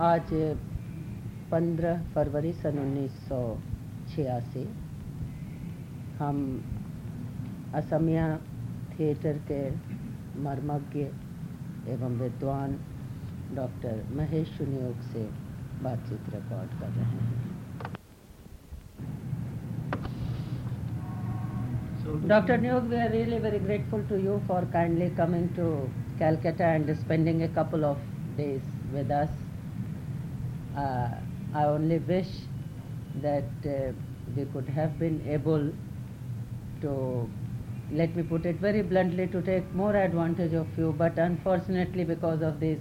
आज 15 फरवरी सन उन्नीस सौ छियासी, हम असमिया थिएटर के मर्मज्ञ एवं विद्वान डॉक्टर महेश सुनियोग से बातचीत रिकॉर्ड कर रहे हैं। Doctor Nuke we are really very grateful to you for kindly coming to Calcutta and spending a couple of days with us Uh, I only wish that uh, we could have been able to let me put it very bluntly, to take more advantage of you, but unfortunately, because of these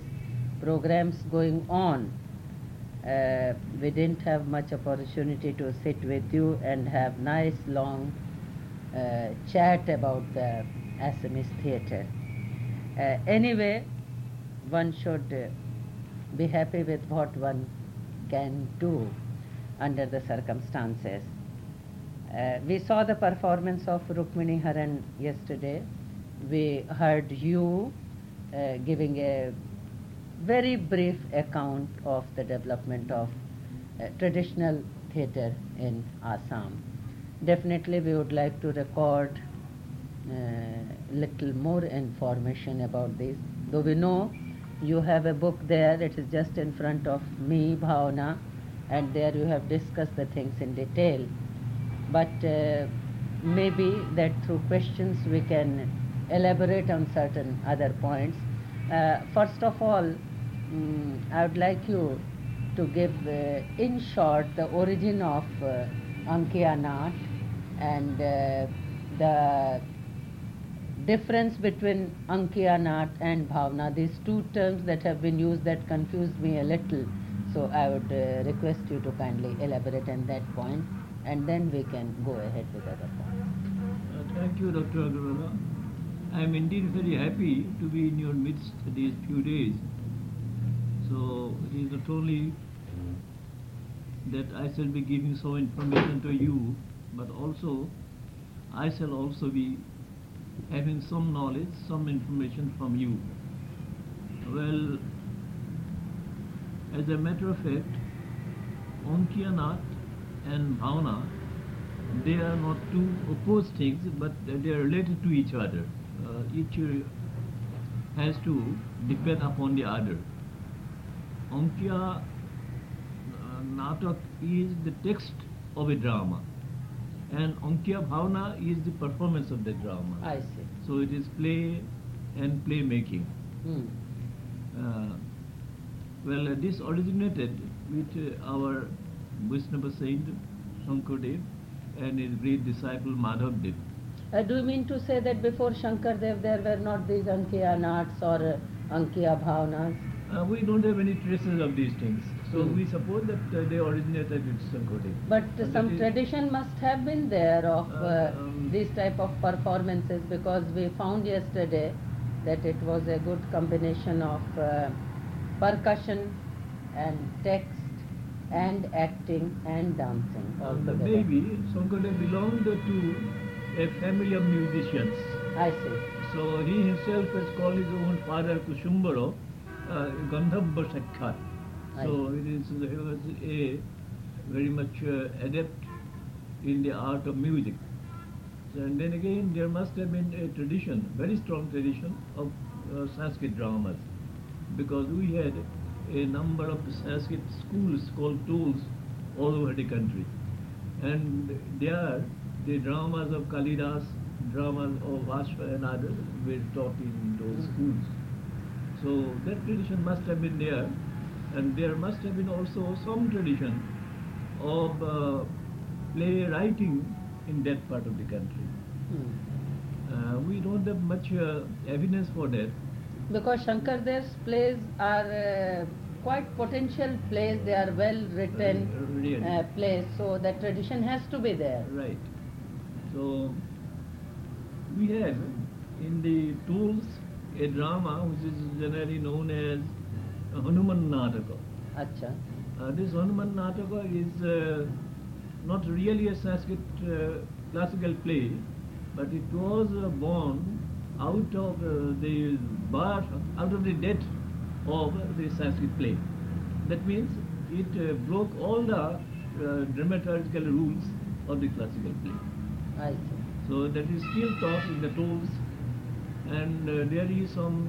programs going on, uh, we didn't have much opportunity to sit with you and have nice long uh, chat about the Assamese theatre. Uh, anyway, one should uh, be happy with what one can do under the circumstances. Uh, we saw the performance of Rukmini Haran yesterday. We heard you uh, giving a very brief account of the development of uh, traditional theatre in Assam. Definitely, we would like to record uh, little more information about this. Though we know you have a book there, it is just in front of me, Bhavana, and there you have discussed the things in detail but uh, maybe that through questions we can elaborate on certain other points. Uh, first of all, um, I would like you to give, uh, in short, the origin of uh, and uh, the difference between Ankiya Nat and Bhavna, these two terms that have been used that confused me a little. So I would uh, request you to kindly elaborate on that point and then we can go ahead with other points. Uh, thank you, Dr. Agarwala. I am indeed very happy to be in your midst these few days. So it is not only that I shall be giving some information to you, but also I shall also be having some knowledge, some information from you. Well, as a matter of fact, Onkiya Nath and bhavana, they are not two opposed things, but they are related to each other. Uh, each has to depend upon the other. Ankiya uh, Natak is the text of a drama, and Ankiya Bhavana is the performance of the drama. I see. So it is play and play making. Hmm. Uh, well, uh, this originated with uh, our Vaishnava saint Shankardev and his great disciple Madhavdev. Uh, do you mean to say that before Shankardev there were not these Ankiya Nats or uh, Ankiya Bhavnas? Uh, we don't have any traces of these things. So Hmm. we suppose that uh, they originated with Shankardev. But And some tradition must have been there of uh, Uh, um, these type of performances because we found yesterday that it was a good combination of uh, percussion and text and acting and dancing Uh, together. maybe Shankardev belonged to a family of musicians. I see. So he himself has called his own father Kushumbara uh, So it is he was a very much uh, adept in the art of music. And then again there must have been a tradition, very strong tradition of uh, Sanskrit dramas, because we had a number of Sanskrit schools called tols all over the country, and there the dramas of Kalidas, dramas of Vashva and others were taught in those schools. So that tradition must have been there, and there must have been also some tradition of uh, playwriting in that part of the country. Hmm. Uh, we don't have much uh, evidence for that. Because Shankar Shankardev's plays are uh, quite potential plays, they are well written Uh, really. uh, plays, so that tradition has to be there. Right. So we have in the tols a drama which is generally known as Hanuman Nataka. Acha. Uh, this Hanuman Nataka is uh, not really a Sanskrit uh, classical play, but it was uh, born out of uh, the birth, out of the death of the Sanskrit play. That means it uh, broke all the uh, dramaturgical rules of the classical play. I see. So that is still taught in the tols, and there is some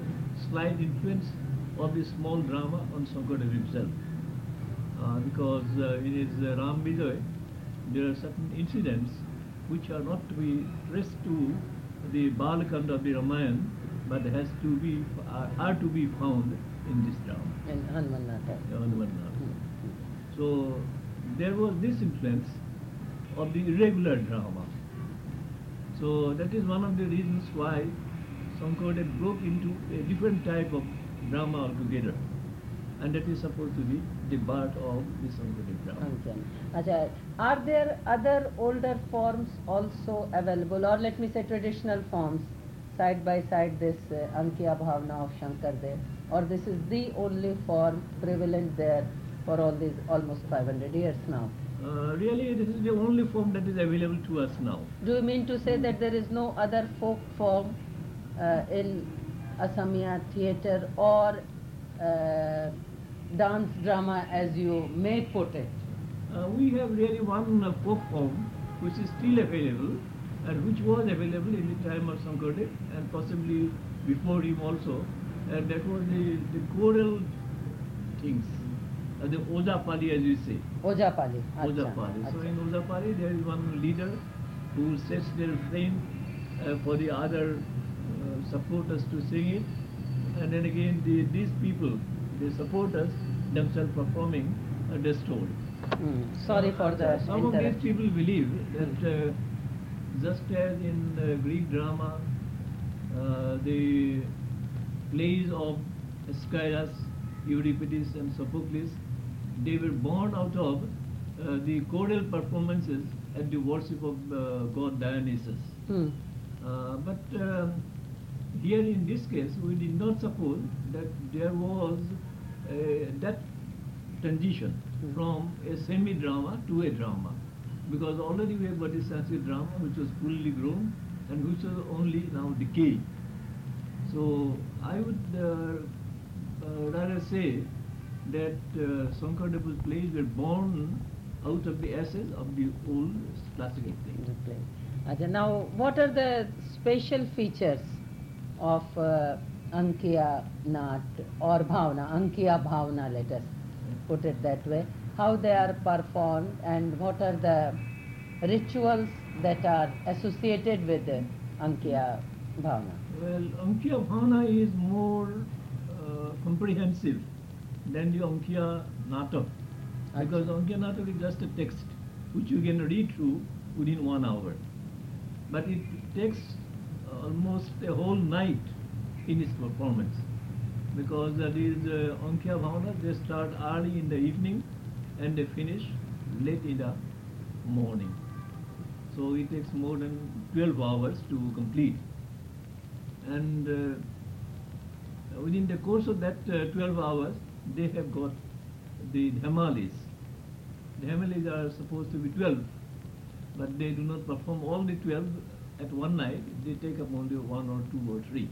slight influence of the small drama on Sankardev himself. Uh, because uh, in his uh, Ram Vijay, there are certain incidents which are not to be traced to the Balakanda of the Ramayana, but has to be are, are to be found in this drama, In Hanuman Nata. Hanuman Nata. So there was this influence of the irregular drama. So that is one of the reasons why Sankardev broke into a different type of drama altogether. And that is supposed to be the birth of the Sankardev drama. Okay. Are there other older forms also available, or let me say traditional forms, side by side this uh, Ankiya Bhavna of Shankardev, or this is the only form prevalent there for all these almost 500 years now? Uh, really, this is the only form that is available to us now. Do you mean to say that there is no other folk form uh, in Assamia theatre or uh, dance drama as you may put it? Uh, we have really one uh, folk form which is still available and which was available in the time of Sankardev and possibly before him also. And that was the, the choral things, uh, the Ojapali as you say. Ojapali. Ojapali. So in Ojapali there is one leader who sets their frame uh, for the other uh, us to sing it. And then again the, these people, they support us themselves performing uh, the story. Hmm, Sorry for the Some of these people believe that uh, just as in uh, Greek drama, uh, the plays of Aeschylus, Euripides, and Sophocles, they were born out of uh, the choral performances at the worship of uh, god Dionysus. Hmm. Uh, but um, here in this case, we did not suppose that there was uh, that transition Hmm. from a semi-drama to a drama. Because already we have got a Sanskrit drama which was fully grown and which was only now decaying. So I would uh, uh, rather say that uh, Sankardeva's plays were born out of the ashes of the old classical plays. Acha, Now, what are the special features of uh, Ankiya Nat or Bhavana, Ankiya Bhavana, let us put it that way, how they are performed and what are the rituals that are associated with the Ankiya Bhavna? Well, Ankiya Bhavana is more uh, comprehensive than the Ankiya Natak. Because Ankiya Natak is just a text which you can read through within one hour. But it takes almost a whole night in its performance. Because that is uh, Ankiya Bhavana, they start early in the evening and they finish late in the morning. So it takes more than 12 hours to complete and uh, within the course of that uh, 12 hours they have got the dhamalis. The dhamalis are supposed to be 12 but they do not perform all the 12 at one night, they take up only one or two or three.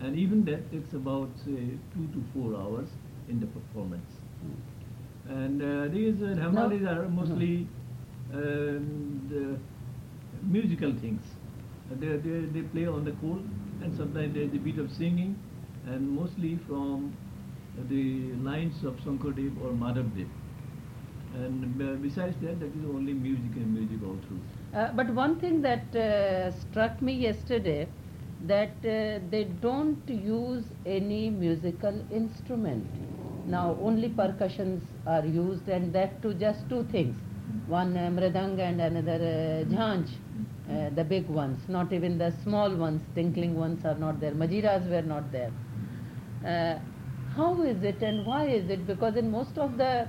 And even that takes about say two to four hours in the performance. And uh, these uh, dhamalis are mostly um, the musical things. Uh, They, they, they play on the chord and sometimes there's a bit of singing and mostly from the lines of Sankardev or Madhavdev. And uh, besides that, that is only music and music all through. Uh, but one thing that uh, struck me yesterday that uh, they don't use any musical instrument. Now only percussions are used and that too just two things. One uh, and another uh, jhanj, uh, the big ones, not even the small ones, tinkling ones are not there. Majiras were not there. Uh, how is it and why is it? Because in most of the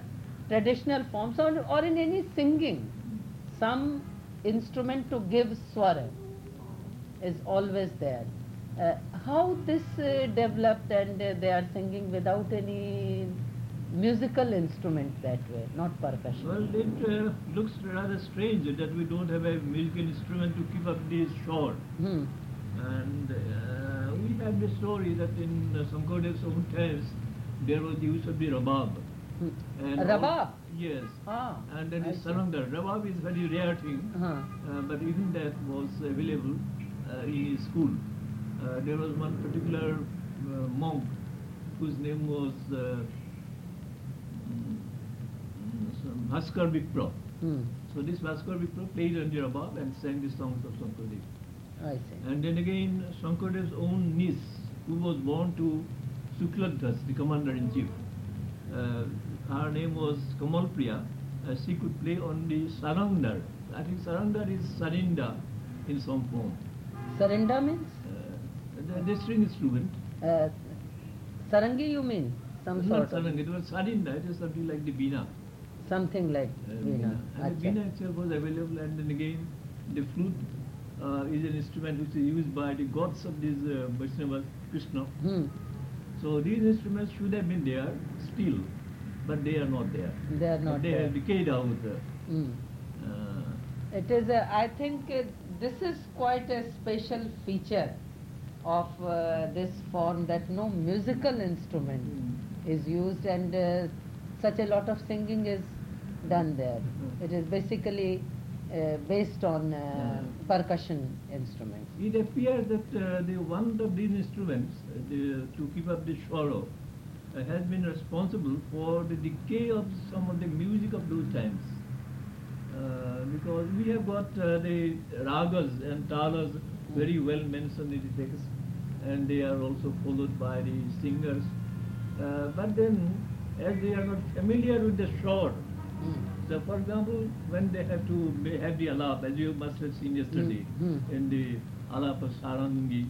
traditional forms or, or in any singing, some instrument to give swara is always there. Uh, how this uh, developed and uh, they are singing without any musical instrument that way, not percussion. Well, it uh, looks rather strange that we don't have a musical instrument to keep up the shore. Hmm. And uh, we have the story that in uh, Sankardev's own times there was the use of the rabab. Hmm. And rabab? Yes. Ah, And then I sarangdar. Rabab is very rare thing, Huh. uh, but even that was available uh, in school. Uh, there was one particular uh, monk whose name was uh, mm, mm, Bhaskar Vipra. Hmm. So this Bhaskar Vipra played on the rabab and sang the songs of Shankardev. I see. And then again, Shankaradev's own niece, who was born to Shukladhas, the commander-in-chief, uh, her name was Kamal Priya. Uh, she could play on the sarangdar. I think sarangdar is sarinda in some form. Sarinda means? Uh, the, the string instrument. Uh, sarangi you mean? Some It's sort not of, sarang, it was sarinda, it is something like the bina. something like Uh, veena. And the bina itself was available and then again the flute uh, is an instrument which is used by the gods of these uh, Vaishnavas, Krishna. Hmm. So these instruments should have been there still, but they are not there. They are not They there. have decayed out. Hmm. Uh, It is, a, I think uh, this is quite a special feature of uh, this form that no musical instrument is used and uh, such a lot of singing is done there. Mhm. It is basically uh, based on uh, Yeah. percussion instruments. it appears that uh, the one of these instruments, uh, to keep up the sorrow, uh, has been responsible for the decay of some of the music of those times. Uh, because we have got uh, the ragas and talas very well mentioned in the text, and they are also followed by the singers. Uh, but then, as they are not familiar with the shore, Hmm. so, for example, when they have to have the alap, as you must have seen yesterday, Mm, mm. in the alap of Sarangi,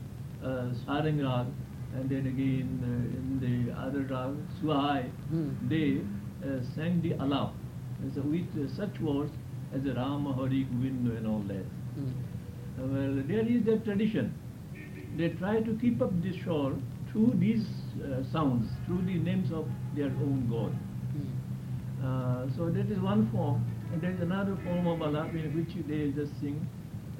uh, Sarang Rag, and then again uh, in the other Rag, Suhai, Mm. they uh, sang the alap so with uh, such words as Rama, Hari, Govinda and all that. Hmm. Uh, well, there is that tradition. They try to keep up the shore through these uh, sounds, through the names of their own God. Hmm. Uh, so that is one form, and there is another form of alap in which they just sing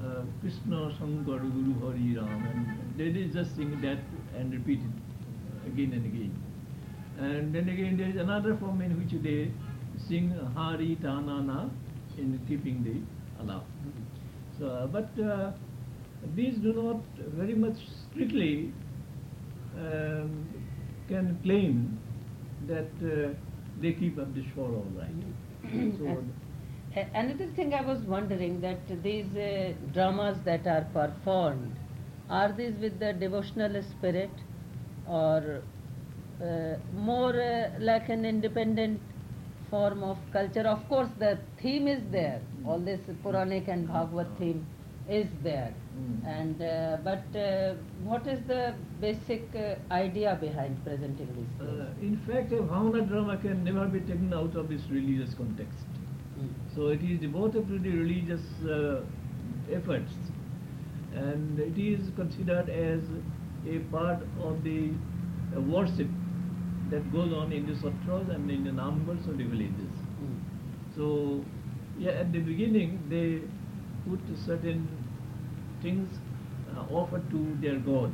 uh, Krishna Shankar Guru Hari Ram, and they just sing that and repeat it again and again. And then again there is another form in which they sing Hari Tanana in keeping the alap. So, uh, but uh, these do not very much strictly um, can claim that uh, they keep up the shore all right. so, Another thing I was wondering that these uh, dramas that are performed, are these with the devotional spirit or uh, more uh, like an independent form of culture? Of course, the theme is there. All this Puranic and Bhagavad theme is there. Mm. And uh, but uh, what is the basic uh, idea behind presenting these uh, things? in fact, a Bhavana drama can never be taken out of its religious context. Mm. So it is devoted to the religious uh, efforts, and it is considered as a part of the uh, worship that goes on in the satras and in the Namghars of the villages. Mm. So, yeah, at the beginning they put certain things uh, offered to their god,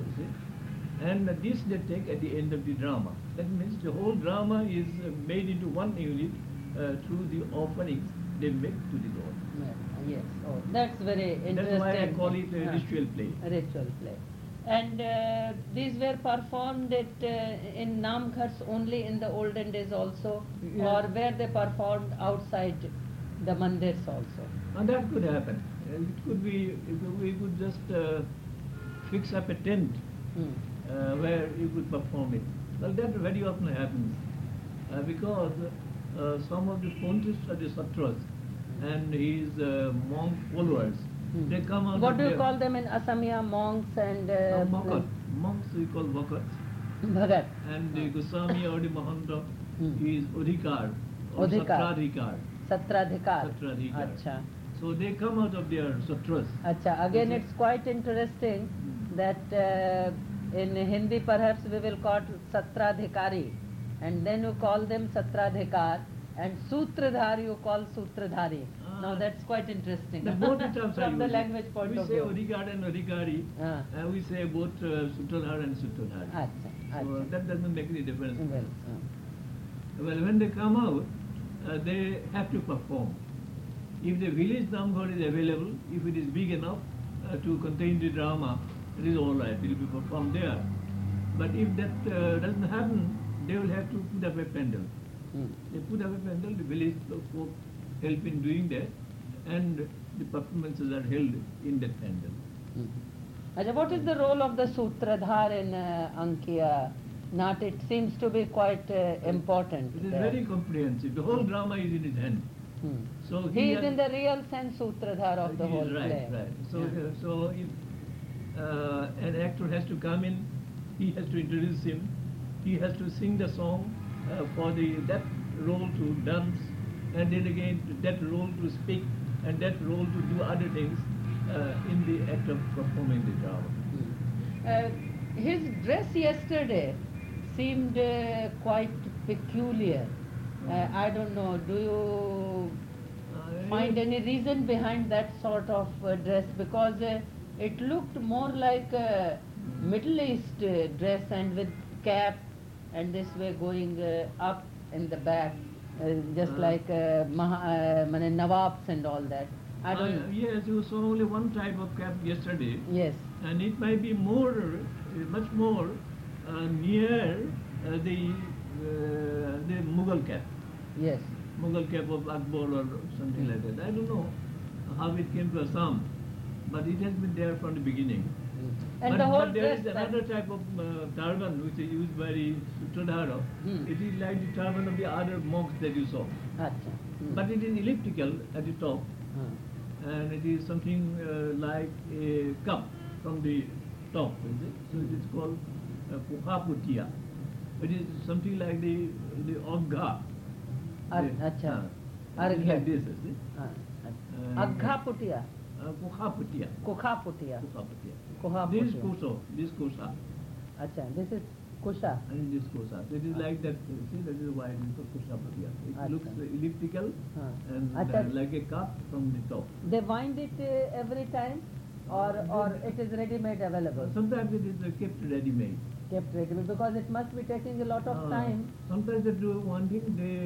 and this they take at the end of the drama. That means the whole drama is made into one unit uh, through the offerings they make to the god. Yes, oh, that's very interesting. That's why I call it a Huh. ritual play. A ritual play. And uh, these were performed at, uh, in Namghars only in the olden days also, Yeah. or were they performed outside the mandirs also? And that could happen. It could be, we could just uh, fix up a tent uh, where you could perform it. Well, that very often happens uh, because uh, some of the pontiffs of the satras and his uh, monk followers, Hmm. they come out What do you their- call them in Assamia? Monks and Uh, uh, Bhagat. Monks we call Bhagats. Bhagat. And the Goswami or the Mahanta Hmm. is Odhikar or Odhikar. Satradhikar. Satradhikar. Satradhikar. Acha. So they come out of their satras. Acha. Again, it's quite interesting Hmm. that uh, in Hindi perhaps we will call Satradhikari and then you call them Satradhikar and Sutradhar you call Sutradhari. now Ah. that's quite interesting The both terms from the language point we of say view. Odhikar and Odhikari, Ah. and we say both uh, Sutradhar and Sutradhari. Acha, So that doesn't make any difference. Well, uh, Well, when they come out, uh, they have to perform. If the village Namghar is available, if it is big enough uh, to contain the drama, it is all right, it will be performed there. But if that uh, doesn't happen, they will have to put up a pandal. Hmm. They put up a pandal, the village folk help in doing that, and the performances are held in that pandal. Hmm. What is the role of the Sutradhar in uh, Ankiya Nat? It seems to be quite uh, important. It is there. very comprehensive. The whole drama is in his hand. Hmm. So He is in the real sense Sutradhar of the He whole right, play. Right, So, Yeah. uh, so if uh, an actor has to come in, he has to introduce him. He has to sing the song uh, for the that role to dance, and then again that role to speak, and that role to do other things uh, in the act of performing the drama. Hmm. Uh, his dress yesterday seemed uh, quite peculiar. Uh, I don't know. Do you find any reason behind that sort of uh, dress? Because uh, it looked more like a Middle East uh, dress and with cap and this way going uh, up in the back, uh, just Uh. like uh, Maha, uh, Nawabs and all that. I don't. uh, yes, you saw only one type of cap yesterday. Yes. and it might be more, much more uh, near uh, the uh, the Mughal cap, Yes. Mughal cap of Akbar or something like that. I don't know how it came to Assam, but it has been there from the beginning. And but, the whole but there is another type of uh, turban which is used by the Sutradhara. Hmm. It is like the turban of the other monks that you saw, Acha. Hmm. but it is elliptical at the top, Hmm. and it is something uh, like a cup from the top, it? So it is called uh, Puhaputia. It is something like the the Ogha. Ar- The- acha. uh, it is Arghya. like this, is it? Uh. Agha Putia. Uh, Puhaputia. Kukha Putia. Kuha This is Putia. This Kusa. Acha. This is Kusha. And this Kusa. So it is like that. uh, See, that is why it is called Kusaputia. It Acha. looks uh, elliptical Huh. and uh, like a cup from the top. They wind it uh, every time, or or it is ready-made available. Sometimes it is uh, kept ready-made. Kept ready-made because it must be taking a lot of Uh, time. Sometimes they do one thing, they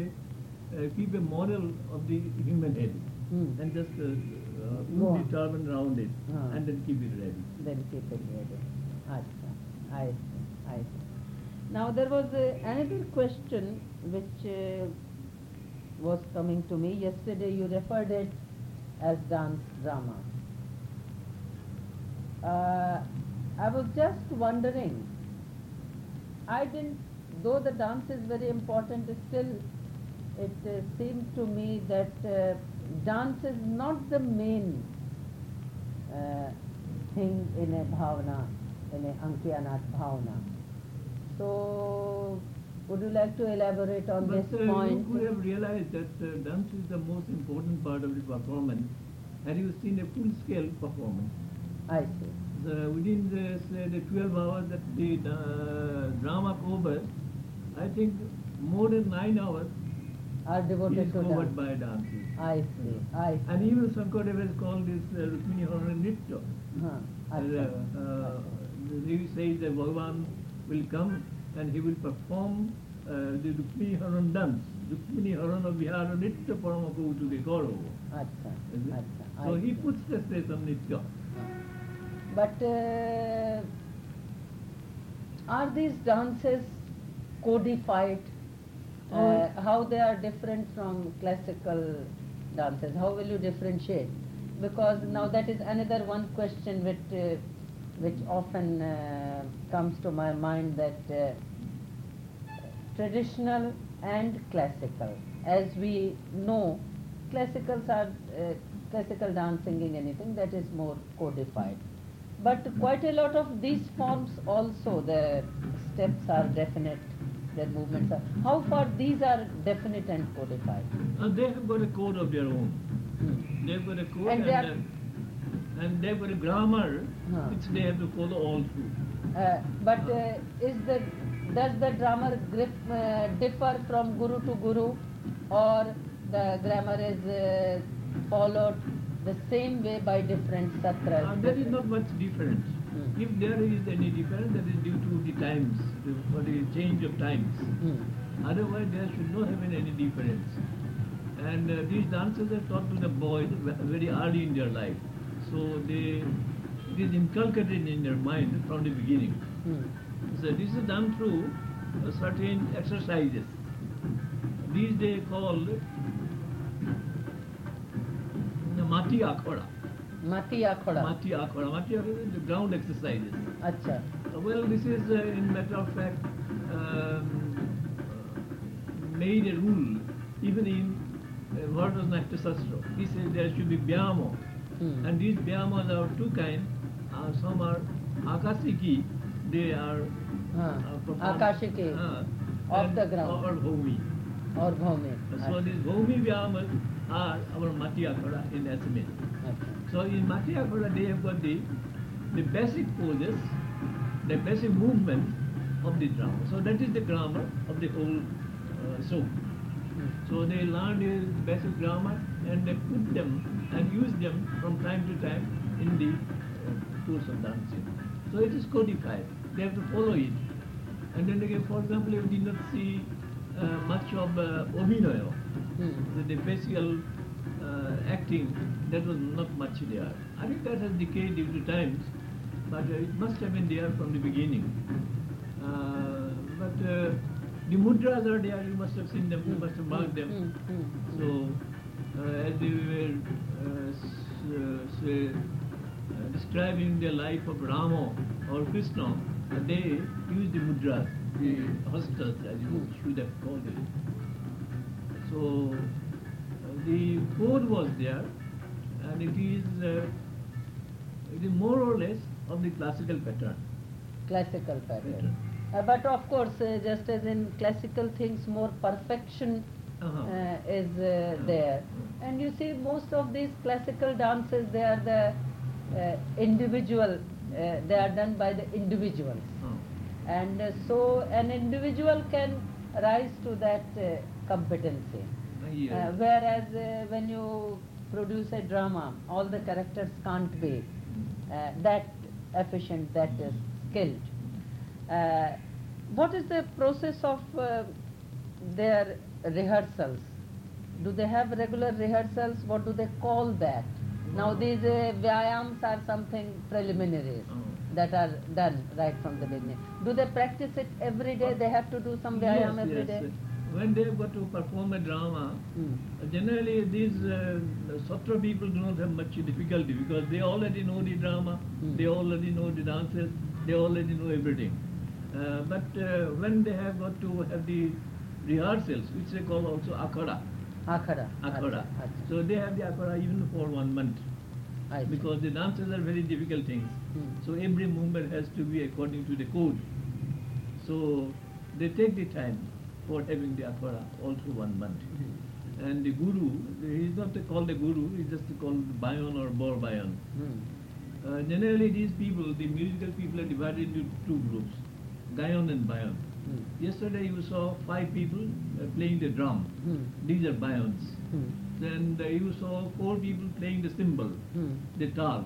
uh, keep a model of the human head Hmm. and just Go put on. the turban around it Ah. and then keep it ready. Then keep it ready. Acha. I see. I see. Now there was uh, another question which uh, was coming to me yesterday. You referred it as dance drama. Uh, I was just wondering. I didn't, though the dance is very important, still it uh, seemed to me that uh, dance is not the main uh, thing in a bhavana, in a Ankiyanat bhavana. So, would you like to elaborate on but this uh, point? you could have realized that uh, dance is the most important part of the performance. Had you seen a full-scale performance, I see. the, within the, say, the 12 hours that the uh, drama covers, I think more than 9 hours Are devoted is to covered dance. by dances. I see. I see. And even Sankadev has called this uh, Rukmini Hara Nritya. Huh. Uh, Acha. uh, he says that Bhagavan will come and he will perform uh, the Rukmini Haran dance. Rukmini Harana Vihara Nritya Parama Kautuke Gaurav. Acha. So he puts the stress on Nitya. But uh, are these dances codified? Uh, Oh. how they are different from classical dances? How will you differentiate? Because now that is another one question which uh, which often uh, comes to my mind that uh, traditional and classical. As we know, classicals are uh, classical dance, singing, anything that is more codified. But quite a lot of these forms also, the steps are definite, their movements are. How far these are definite and codified? Uh, they have got a code of their own. Hmm. They've got a code And and, they are- and they've got a grammar Huh. which they have to follow all through. Uh, but uh, is the does the grammar grip, uh, differ from guru to guru, or the grammar is uh, followed the same way by different satras? Uh, there is not much difference. If there is any difference, that is due to the times, the, for the change of times. Hmm. Otherwise, there should not have been any difference. And uh, these dances are taught to the boys very early in their life. So they, it is inculcated in their mind from the beginning. Hmm. So this is done through uh, certain exercises. These they call the mati akhora. Mati Akhoda. Mati Akhoda. Mati Akhoda is the ground exercises. Acha. Well, this is, uh, in matter of fact, um, made a rule, even in uh, Bharata's Natyasastra. He says there should be Vyamo. Hmm. And these Vyamas are two kinds. Uh, some are Akashiki. they are uh, Akashiki, uh, the ground. Or bhumi. Or bhumi. So these bhumi Vyamas are our Matiakara in Assamese. Okay. So in Matiyakara they have got the, the basic poses, the basic movement of the drama. So that is the grammar of the whole uh, song. So they learn the basic grammar and they put them and use them from time to time in the uh, course of dancing. So it is codified. They have to follow it. And then again, for example, you did not see uh, much of uh, Obinoyo the, the facial uh, acting, that was not much there. I think that has decayed due to times, but uh, it must have been there from the beginning. Uh, but uh, the mudras are there, you must have seen them, you must have marked them. Hmm, hmm, hmm. So, uh, as they were uh, s- uh, say, uh, describing the life of Rama or Krishna, they used the mudras, the hastas, as you Hmm. should have called it. So, the code was there, and it is, uh, it is more or less of the classical pattern. classical pattern. Pattern. Uh, but of course, uh, just as in classical things, more perfection Uh-huh. uh, is uh, there. And you see, most of these classical dances, they are the uh, individual, uh, they are done by the individuals. Uh, And uh, so an individual can rise to that uh, competency. yes. Uh, whereas uh, when you produce a drama, all the characters can't be uh, that efficient, that is skilled. Uh, what is the process of uh, their rehearsals? Do they have regular rehearsals? What do they call that? Now these uh, vyayams are something preliminaries Oh. that are done right from the beginning. Do they practice it every day? They have to do some vyayam yes, every yes. day? When they have got to perform a drama, Hmm. Generally, these uh, Satra people do not have much difficulty because they already know the drama, Hmm. they already know the dances, they already know everything. Uh, but uh, when they have got to have the rehearsals, which they call also akhada. Acha, acha. So they have the akhada even for one month because the dances are very difficult things. Hmm. So every movement has to be according to the code. So they take the time for having the all through one month. Hmm. And the guru, he is not called a guru, he is just called bayan or bor bayan. Hmm. Uh, generally, these people, the musical people, are divided into two groups, gayan and bayan. Hmm. Yesterday, you saw five people uh, playing the drum. Hmm. These are bayans. Hmm. Then uh, you saw four people playing the cymbal, Hmm. the tal.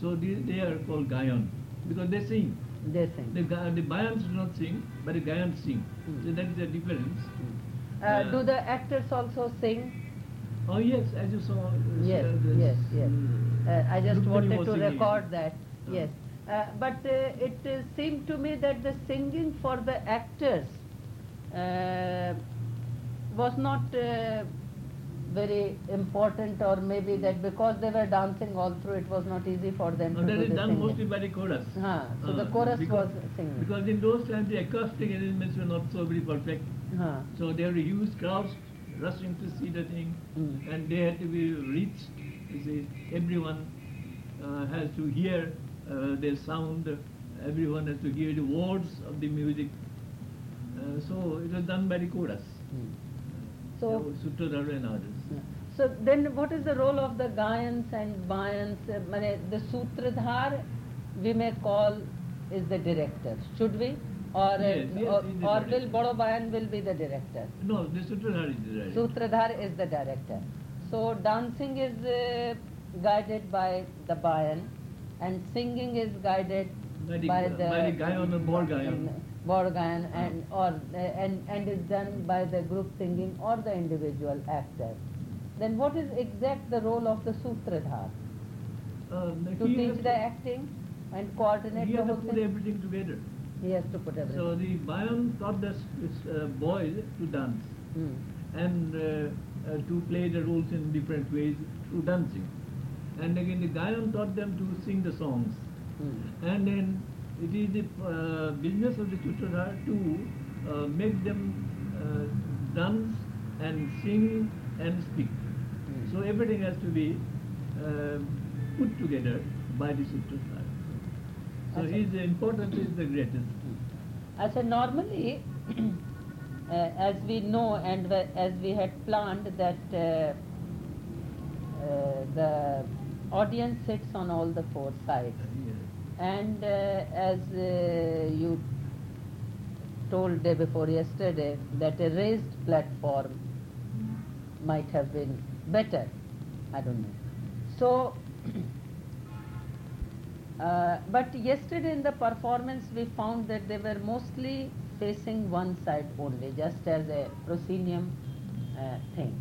So these, they are called gayan because they sing. They sing. The, the bayans do not sing, but the gayans sing. Hmm. So that is the difference. Hmm. Uh, Uh, do the actors also sing? Oh yes, as you saw. uh, Yes, yes, yes. Uh, I just wanted to record that. Uh. Yes. Uh, but uh, it uh, seemed to me that the singing for the actors uh, was not uh, very important, or maybe that because they were dancing all through, it was not easy for them Now to that do is done mostly by the chorus. Huh, so the Uh, chorus because, was singing. Because in those times the acoustic arrangements were not so very perfect. Huh. So there were huge crowds rushing to see the thing Mm. and they had to be reached. You see, everyone uh, has to hear uh, their sound, everyone has to hear the words of the music. Uh, so it was done by the chorus. Hmm. So, So, Sutradhara and others. so then what is the role of the Gayans and Bayans? The Sutradhar we may call is the director. Should we? Or, Yes, yes, or, he is the or will director. Bado Bayan will be the director? No, the Sutradhara is the right. Sutradhar is the director. So dancing is uh, guided by the Bayan and singing is guided By the- by the, by the Gayan or Bor Gayan. Borgayan and or and and is done by the group singing or the individual actor, then what is exact the role of the sutradhar? Uh, To teach the acting and coordinate he the has to put thing? everything together. He has to put everything. So the Bayan taught this, this uh, boys to dance Hmm. and uh, uh, to play the roles in different ways through dancing. And again, the Gayan taught them to sing the songs. Hmm. And then it is the uh, business of the tutor to uh, make them uh, dance and sing and speak. Hmm. So everything has to be uh, put together by the Sutradhara. So his importance is the greatest. I said normally, uh, as we know and as we had planned that uh, uh, the audience sits on all the four sides. And uh, as uh, you told day before yesterday, that a raised platform might have been better. I don't know. So, uh, but yesterday in the performance we found that they were mostly facing one side only, just as a proscenium uh, thing.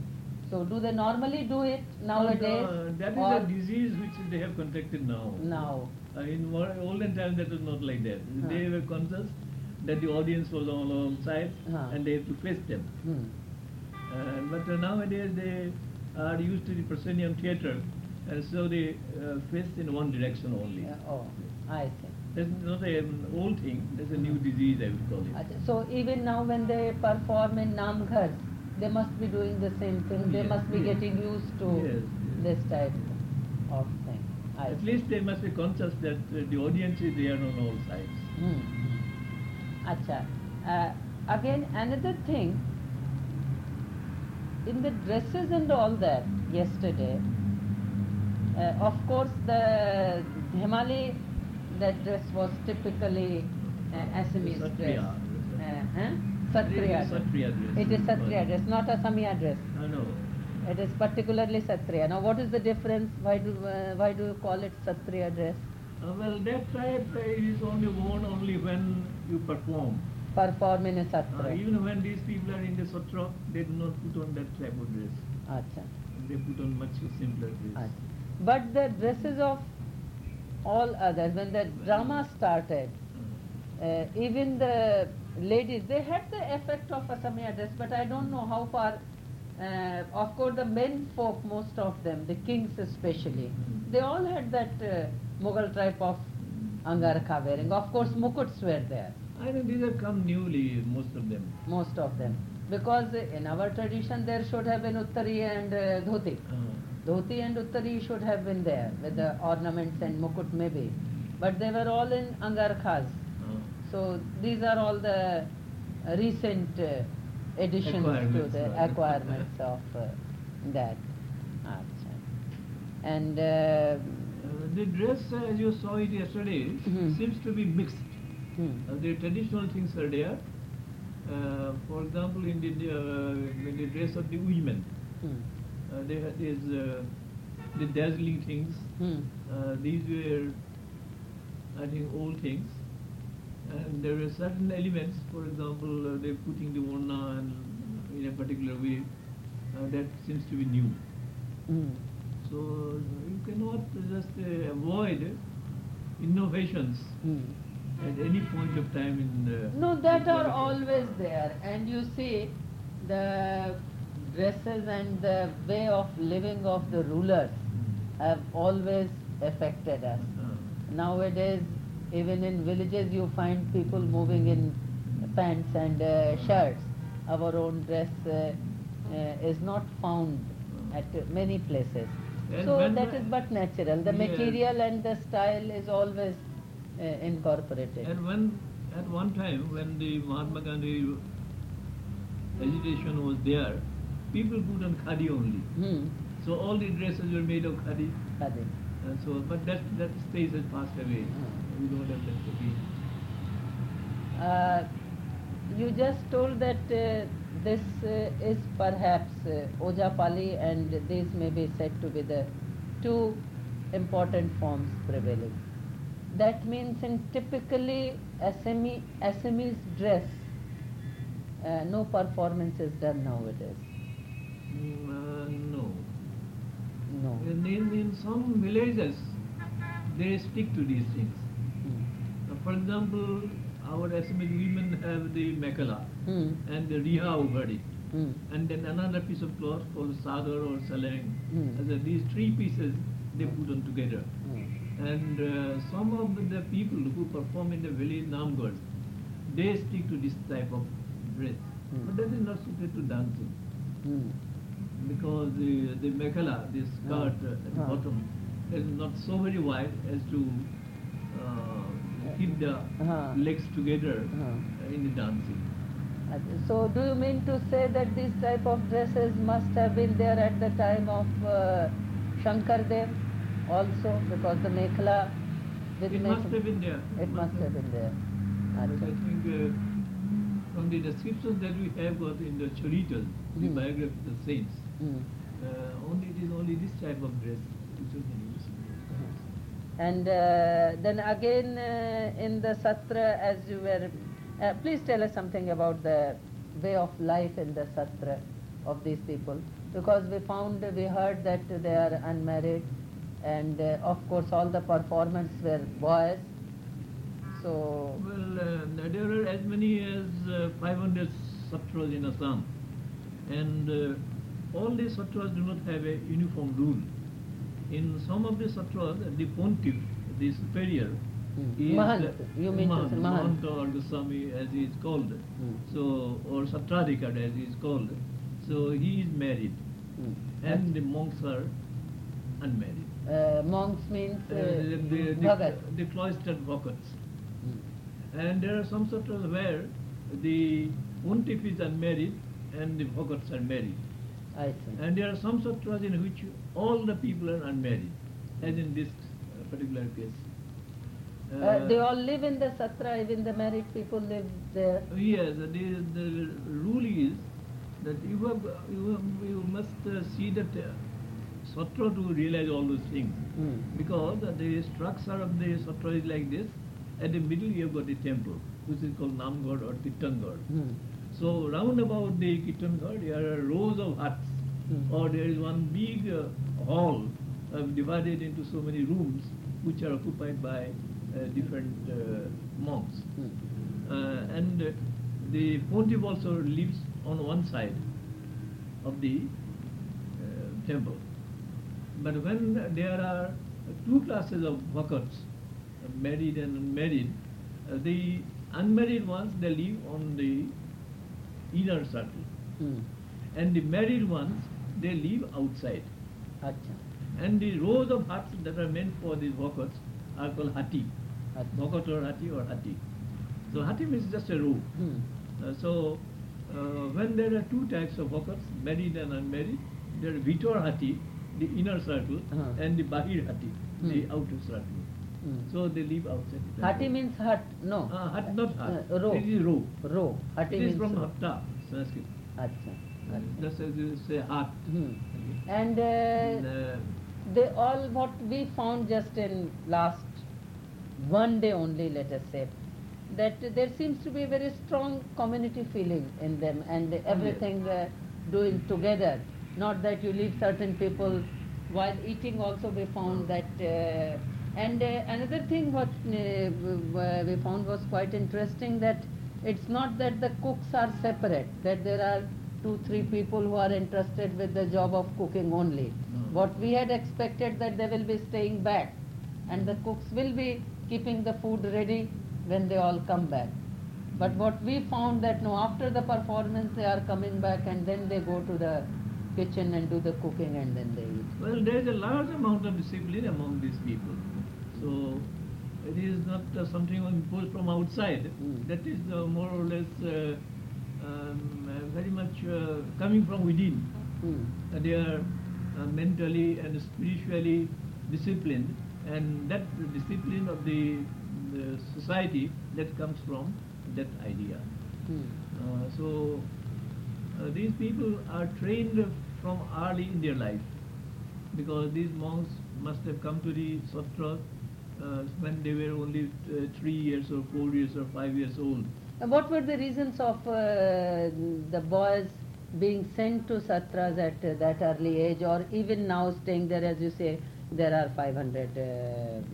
So, do they normally do it nowadays? Uh, that is a disease which they have contracted now. now? Uh, in olden times, that was not like that. Huh. They were conscious that the audience was on one side Huh. and they have to face them. Hmm. Uh, but uh, nowadays they are used to the proscenium theatre and so they uh, face in one direction only. Oh, I see. That's not an old thing, that's a new disease I would call it. So even now when they perform in Namghar, they must be doing the same thing. They Yes, must be yes. getting used to yes. this type of thing. At least they must be conscious that uh, the audience is there on all sides. Hmm. Acha. Uh, again, another thing, in the dresses and all that yesterday, uh, of course the Himali, that dress was typically uh, Assamese dress. Satriya. Uh, huh? Satriya. It is Satriya dress. Not a Samya dress. It is particularly Satriya. Now, what is the difference? Why do uh, why do you call it Satriya dress? Uh, well, that type is only worn only when you perform. Perform in a Uh, even when these people are in the satra, they do not put on that type of dress. Acha. They put on much simpler dress. But the dresses of all others, when the drama started, uh, even the ladies, they had the effect of a Samaya dress, but I don't know how far. Uh, of course, the men folk, most of them, the kings especially, Mm. they all had that uh, Mughal type of angarkha wearing. Of course, mukuts were there. I think these have come newly, most of them. most of them. Because in our tradition there should have been uttari and uh, dhoti. Uh, Dhoti and uttari should have been there with the ornaments and mukut maybe. But they were all in angarkhas. uh, So these are all the uh, recent uh, additions to the acquirements of uh, that. art. And uh, uh, the dress, as you saw it yesterday, Mhm. seems to be mixed. Uh, the traditional things are there. Uh, for example, in the, uh, in the dress of the women, hmm, uh, they had these uh, the dazzling things. Uh, these were, I think, old things. And there are certain elements, for example, uh, they're putting the orna and in a particular way, uh, that seems to be new. hmm. So you cannot just uh, avoid innovations hmm. at any point of time in the No, that are always there. And you see, the dresses and the way of living of the rulers have always affected us. Uh, Nowadays, even in villages, you find people moving in pants and uh, shirts. Our own dress uh, uh, is not found at many places. And So that is but natural. The Yes. material and the style is always uh, incorporated. And when, at one time, when the Mahatma Gandhi agitation was there, people put on khadi only. Hmm. So all the dresses were made of khadi. Khadi. And so, but that that stage has passed away. Hmm. We don't have that again. Uh, you just told that uh, this uh, is perhaps uh, Ojapali and these may be said to be the two important forms prevailing. That means in typically Assami, Assamese dress, uh, no performance is done nowadays. Mm, uh, no. No. In, in, in some villages, they stick to these things. For example, our Assamese women have the mekhala Hmm. and the riha it. Hmm. And then another piece of cloth called sadar or salang. Then these three pieces they put on together. Hmm. And uh, some of the people who perform in the village Namghar, they stick to this type of dress. Hmm. But that is not suited to dancing. Hmm. because the, the this skirt uh, at the Ah. bottom, is not so very wide as to uh, keep the Ah. legs together Ah. in the dancing. So do you mean to say that this type of dresses must have been there at the time of uh, Shankar Dev also because the mekhla It mekh- must have been there. It must have been there. But I think uh, from the descriptions that we have got in the Charitas, the Hmm. biography of the saints, Hmm. uh, only it is only this type of dress which was in use. And uh, then again uh, in the Satra, as you were, uh, please tell us something about the way of life in the Satra of these people. Because we found, we heard that they are unmarried, and of course all the performers were boys. So, Well, uh, there are as many as uh, 500 satras in Assam, and uh, all these satras do not have a uniform rule. In some of the satras, the pontiff, the superior, Hmm. is Mahant, the- you mean to Mahant, say Mahant. Mahant or Goswami as he is called, Hmm. so or Satradhikar as he is called. So he is married, hmm. and the monks are unmarried. uh, monks means Uh, uh, the, the, the, the cloistered vocates. Hmm. And there are some satras where the pontiff is unmarried and the vocates are married. And there are some satras in which all the people are unmarried, as in this uh, particular case. Uh, they all live in the Satra, even the married people live there. Yes, the, the rule is that you, have, you, have, you must uh, see that uh, satra to realize all those things. Hmm. Because the structure of the satra is like this. At the middle you have got the temple, which is called Namghar or Kirtanghar. Hmm. So round about the Kirtanghar there are rows of huts, Hmm. or there is one big uh, hall uh, divided into so many rooms, which are occupied by uh, different uh, monks. Uh, and uh, the pontiff also lives on one side of the uh, temple. But when there are two classes of uh, married and unmarried, uh, the unmarried ones they live on the inner circle, Hmm. and the married ones they live outside. And the rows of huts that are meant for these vocates are called hati, vocat or hati or hati. So hati means just a row. Hmm. Uh, so, uh, when there are two types of vocates, married and unmarried, there are Bhitar Hati, the inner circle, Uh-huh. and the Bahir Hati, the Hmm. outer circle. Hmm. So they live outside. the Hati means hut, no. Uh, hut, not hut. Uh, row. It is row. Row. Hati It is means from row. Hatta, Sanskrit. Acha. Acha. Just as you say hut. Hmm. And And, uh, uh, they all what we found just in last one day only, let us say, that there seems to be a very strong community feeling in them and everything uh, doing together. Not that you leave certain people while eating. Also, we found that. And uh, another thing what uh, we found was quite interesting that it's not that the cooks are separate. That there are two, three people who are interested with the job of cooking only. No. What we had expected that they will be staying back and the cooks will be keeping the food ready when they all come back. But what we found that no, after the performance they are coming back and then they go to the kitchen and do the cooking and then they eat. Well, there is a large amount of discipline among these people. So it is not uh, something imposed from outside. Mm. That is uh, more or less uh, um, uh, very much uh, coming from within. Uh, they are uh, mentally and spiritually disciplined, and that discipline of the, the society that comes from that idea. Uh, so these people are trained from early in their life because these monks must have come to the satra uh, when they were only uh, three years or four years or five years old. And what were the reasons of uh, the boys being sent to satras at uh, that early age, or even now staying there? As you say, there are 500 uh, mm,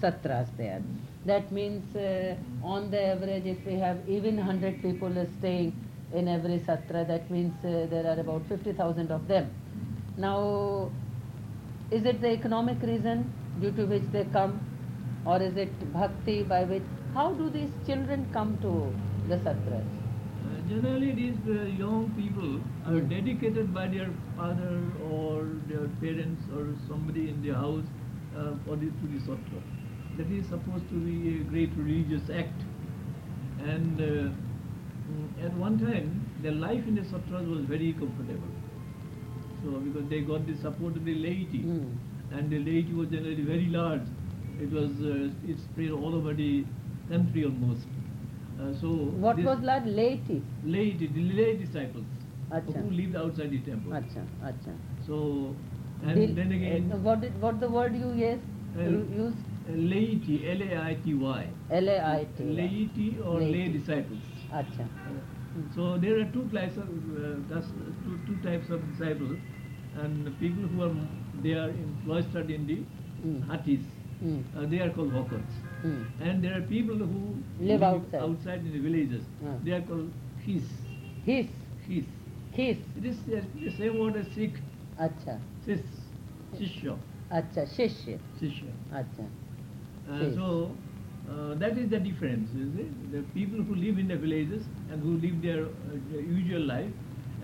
satras there. That means, uh, on the average, if we have even 100 people staying in every satra, that means uh, there are about 50,000 of them. Now, is it the economic reason due to which they come, or is it bhakti by which? How do these children come to the satras? Uh, generally, these uh, young people are dedicated by their father or their parents or somebody in their house uh, for the, to the satra. That is supposed to be a great religious act. And uh, mm, at one time, their life in the satras was very comfortable. So, because they got the support of the laity, Hmm. And the laity was generally very large. It was uh, it spread all over the country almost. Uh, so What was that laity? laity, the lay disciples Acha. who lived outside the temple. Acha, acha. So, and Dil- then again, uh, what did, what the word you Uh, used? uh, laity, L-A-I-T-Y, L A I T. laity or lay disciples. Acha. Uh, So there are two types of uh, two, two types of disciples, and people who are they are in, cloistered in the Hmm. hatis, Hmm. uh, they are called hawkers. Hmm. And there are people who Live outside. outside in the villages. Ah. They are called his, His. his. His. It is uh, the same word as Sikh, Acha. sis, shishya, Acha. Shishya. shishya. Acha. Uh, so uh, that is the difference, is it? The people who live in the villages and who live their, uh, their usual life,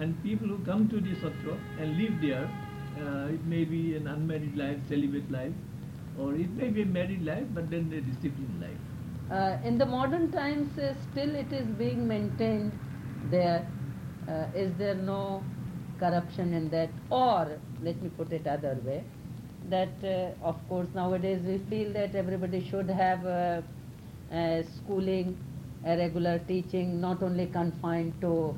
and people who come to the satra and live there. Uh, it may be an unmarried life, celibate life, or it may be a married life, but then a disciplined life. Uh, in the modern times, uh, still it is being maintained there. Uh, is there no corruption in that? Or, let me put it other way, that uh, of course nowadays we feel that everybody should have uh, schooling, a regular teaching, not only confined to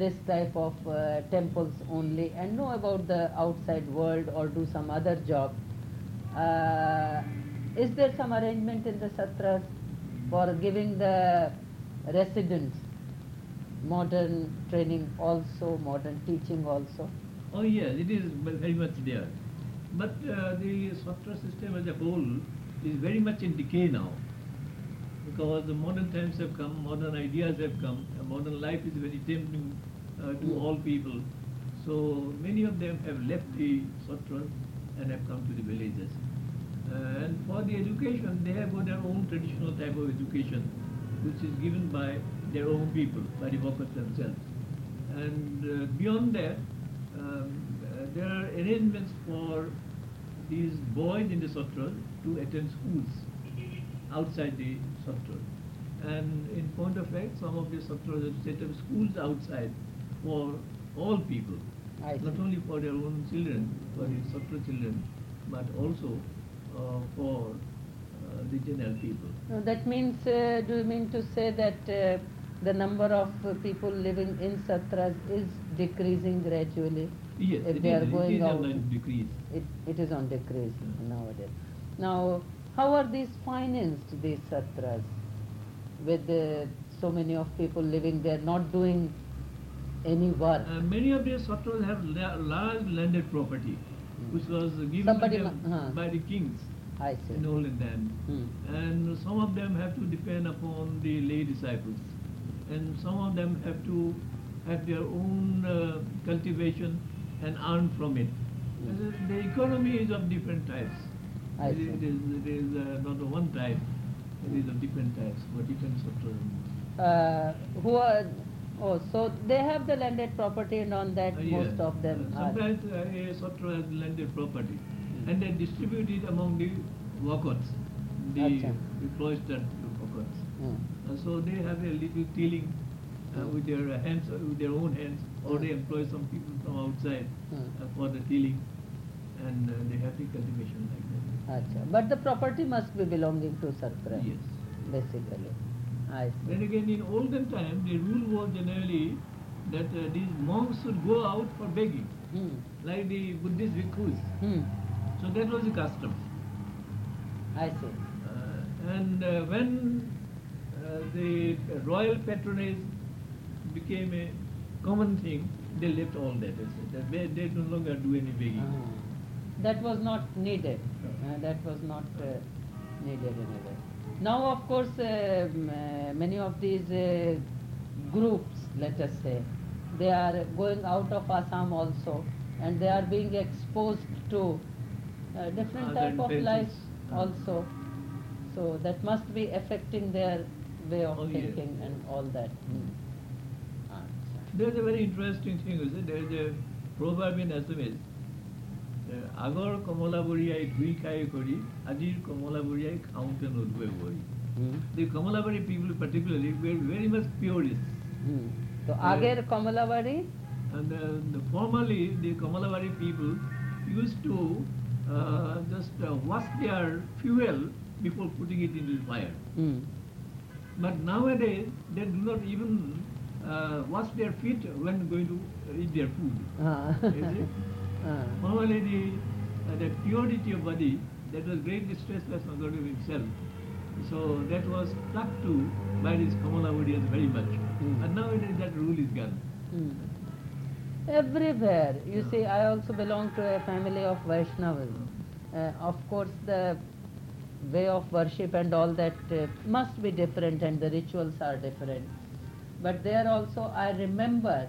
this type of uh, temples only, and know about the outside world or do some other job. Uh, is there some arrangement in the satras for giving the residents modern training also, modern teaching also? Oh yes, it is very much there. But uh, the satra system as a whole is very much in decay now. Because the modern times have come, modern ideas have come, modern life is very tempting to Mm. all people. So many of them have left the satra and have come to the villages. Uh, and for the education, they have got their own traditional type of education, which is given by their own people, by the workers themselves. And uh, beyond that, um, uh, there are arrangements for these boys in the Satra to attend schools outside the Satra. And in point of fact, some of the Satras have set up schools outside for all people, I not only for their own children, for the Satra children, but also uh, for uh, the general people. No, that means, uh, do you mean to say that uh, the number of uh, people living in satras is decreasing gradually? Yes, If it they is- are going is on out. the decrease. It, it is on decrease Yeah. nowadays. Now, how are these financed, these satras, with uh, so many of people living there, not doing any work? Uh, many of these Satras have la- large landed property, which was given Somebody to them huh. by the kings I see. in olden time. Hmm. And some of them have to depend upon the lay disciples. And some of them have to have their own uh, cultivation and earn from it. And the- economy is of different types. I it, see. it is, it is uh, not one type, it is of different types for different Satras. Uh, who are, oh, so they have the landed property and on that Uh, most yeah. of them Uh, are. Sometimes uh, a Satra has landed property and they distribute it among the workers, the, Acha. the cloistered Bhakats. Hmm. Uh, so they have a little tilling uh, with their hands, uh, with their own hands, or they employ some people from outside Hmm. uh, for the tilling, and uh, they have the cultivation like that. Acha. But the property must be belonging to Satra, Yes. basically. I Then again, in olden time, the rule was generally that uh, these monks should go out for begging, Hmm. like the Buddhist bhikkhus. Hmm. So that was the custom. I see. Uh, and uh, when uh, the royal patronage became a common thing, they left all that. They. They, no longer do any begging. Ah. That was not needed. Uh, that was not uh, needed in a way. Now, of course, uh, uh, many of these uh, groups, let us say, they are going out of Assam also, and they are being exposed to uh, different type of life also. So that must be affecting their way of Oh, yes. thinking and all that. Mm. There's a very interesting thing, is it? There's a proverb in Assamese. আগৰ কমলাবৰীয়াই ধুই খাই কৰি আজিৰ কমলাবৰীয়াই খাওঁতে নধুৱে বহি দি Kamalabari people particularly we are very তো আগের Kamalabari and the, formerly the Kamalabari people used to just uh, wash their fuel before putting it in the fire. But nowadays they do not even wash their feet when going to eat their food. Ah. The, uh, the purity of body, that was great distress by Sankardev himself. So that was stuck to by these Kamalabariyas very much. Hmm. And nowadays that rule is gone. Hmm. Everywhere. You see, I also belong to a family of Vaishnavas. Uh, of course, the way of worship and all that uh, must be different and the rituals are different. But there also, I remember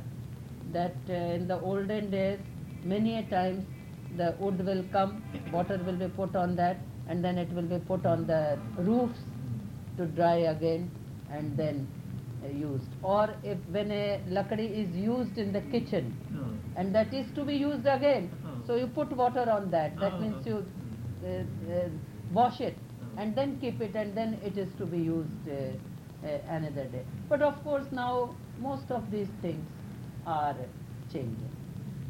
that uh, in the olden days, many a times the wood will come, water will be put on that, and then it will be put on the roofs to dry again and then uh, used. Or if when a lakdi is used in the kitchen No. and that is to be used again, Oh. so you put water on that. That Oh, means you uh, uh, wash it and then keep it and then it is to be used uh, uh, another day. But of course now most of these things are changing.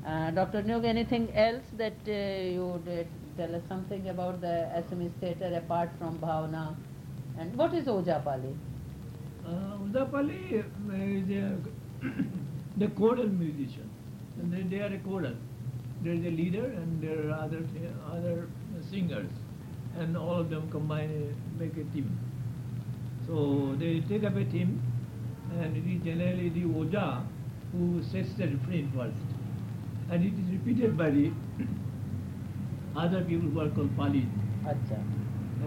Uh, Dr. Neog, anything else that uh, you would tell us something about the Assamese theatre apart from Bhavana? And what is Ojapali? Uh, Ojapali uh, is the choral musician. And they, they are a choral. There is a leader and there are other other singers, and all of them combine uh, make a team. So they take up a team, and it is generally the Oja who sets the refrain first, and it is repeated by the other people who are called Palis. Acha.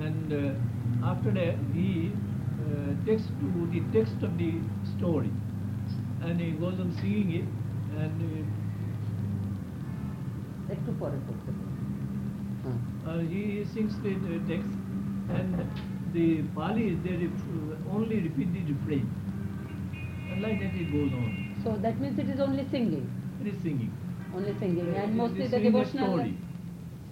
and uh, after that he uh, takes to the text of the story and he goes on singing it and একটু পরে করতে পারি। হ্যাঁ। uh, uh, he sings the uh, text and the Pali they ref- only repeat the refrain and like that it goes on So that means it is only singing, it is singing only singing, and mostly the devotional. story.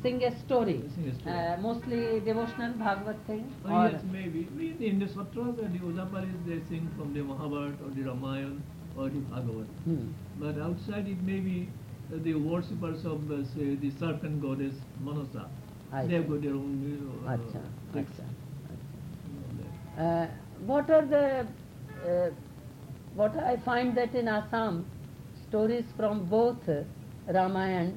Sing a story. Sing a story. Uh, mostly devotional Bhagavad thing. Oh, yes, maybe. In the satras and the Ojapalis, they sing from the Mahabharata or the Ramayana or the Bhagavad. Hmm. But outside it may be uh, the worshippers of, uh, say, the serpent goddess Manasa. I They've got their own uh, Acha, tricks. acha, acha. and all that. Uh, what are the uh, what I find that in Assam stories from both uh, Ramayana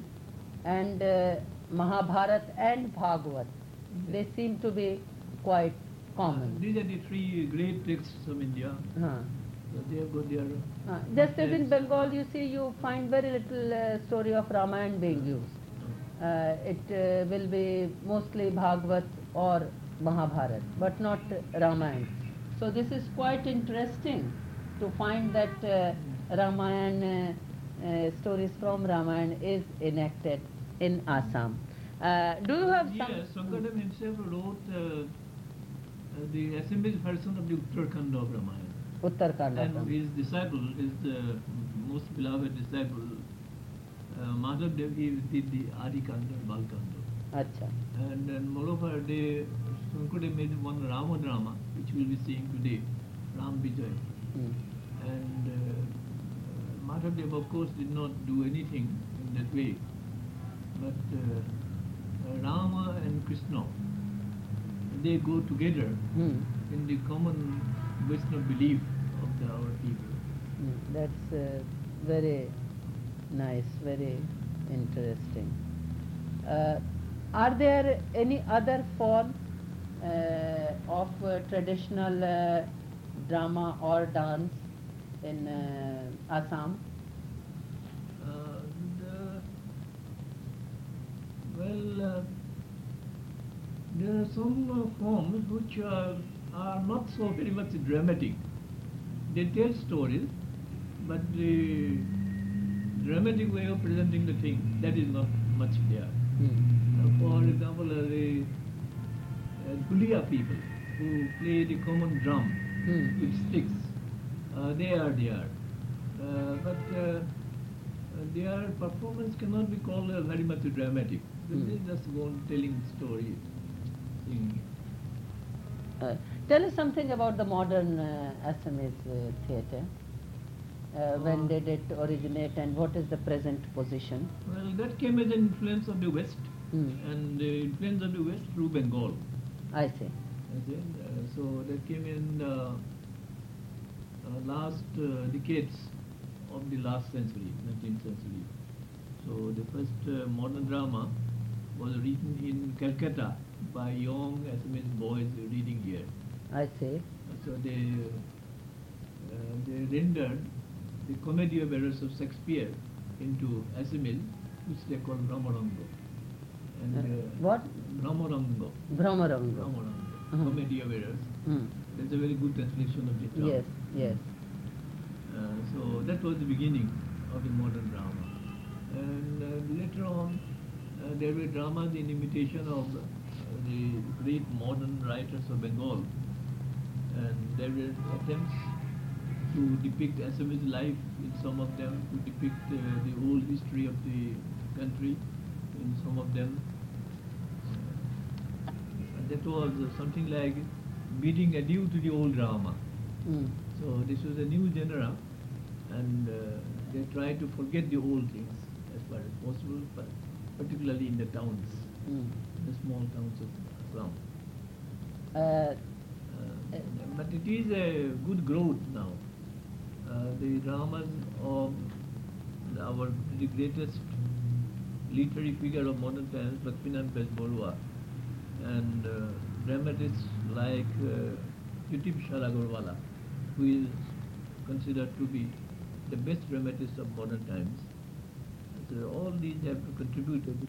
and uh, Mahabharat and Bhagavad they seem to be quite common. these are the three great texts of India. Huh. So they have got their. Uh, just as in Bengal, you see, you find very little uh, story of Ramayana being used. Uh, it uh, will be mostly Bhagavad or Mahabharat, but not Ramayana. So this is quite interesting to find that uh, Ramayana uh, stories from Ramayana is enacted in Assam. Uh, do you have some? Yes, Sankardev himself wrote uh, uh, the Assamese version of the Uttarakanda of Ramayana. Uttarakanda. And Assam. his disciple, his uh, most beloved disciple, uh, Madhav Dev, he did the Adi Kanda, Balkanda. Acha. And then moreover, they, Sankardev made one Rama drama, which we'll be seeing today, Ram Vijay. Hmm. And Madhav of course, did not do anything in that way. But uh, Rama and Krishna, they go together Hmm. in the common Vaishnava belief of the, our people. Mm, That's uh, very nice, very interesting. Uh, are there any other form uh, of uh, traditional uh, drama or dance in uh, Assam? Uh, the, well, uh, there are some uh, forms which are, are not so very much dramatic. They tell stories, but the dramatic way of presenting the thing, that is not much there. Uh, for example, uh, the uh, Dhulia people who play the common drum Hmm. with sticks, uh, they are there. Uh, but uh, uh, their performance cannot be called uh, very much dramatic. Hmm. They just go on telling singing. Uh, tell us something about the modern uh, Assamese uh, theatre. Uh, when did it originate and what is the present position? Well, that came as an influence of the West, Hmm. and the influence of the West through Bengal. I see. Okay, uh, so that came in uh, uh, last uh, decades of the last century, 19th century. So the first uh, modern drama was written in Calcutta by young Assamese boys reading here. I see. So they uh, they rendered the comedy of errors of Shakespeare into Assamese, which they call Bhramaranga. And Uh, uh, what? Bhramaranga. Bhramaranga. Bhramaranga. Uh-huh. Comedy of errors. Hmm. That's a very good translation of the term. Yes, yes. So that was the beginning of the modern drama. And uh, later on, uh, there were dramas in imitation of uh, the great modern writers of Bengal. And there were attempts to depict Assamese life in some of them, to depict uh, the whole history of the country in some of them. Uh, that was uh, something like bidding adieu to the old drama. Hmm. So this was a new genre, and uh, they try to forget the old things as far as possible, but particularly in the towns, Hmm. the small towns of Assam. Uh, Uh, but it is a good growth now. Uh, the dramas of our the greatest literary figure of modern times, Lakshminath Bezbaroa, and uh, dramatists like uh, Shalagarwala, who is considered to be the best dramatists of modern times. So all these have contributed